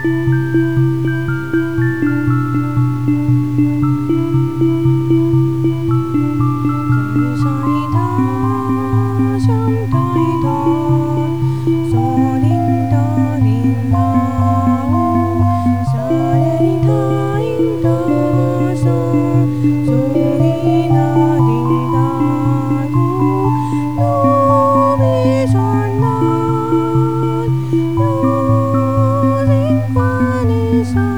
Thank desire.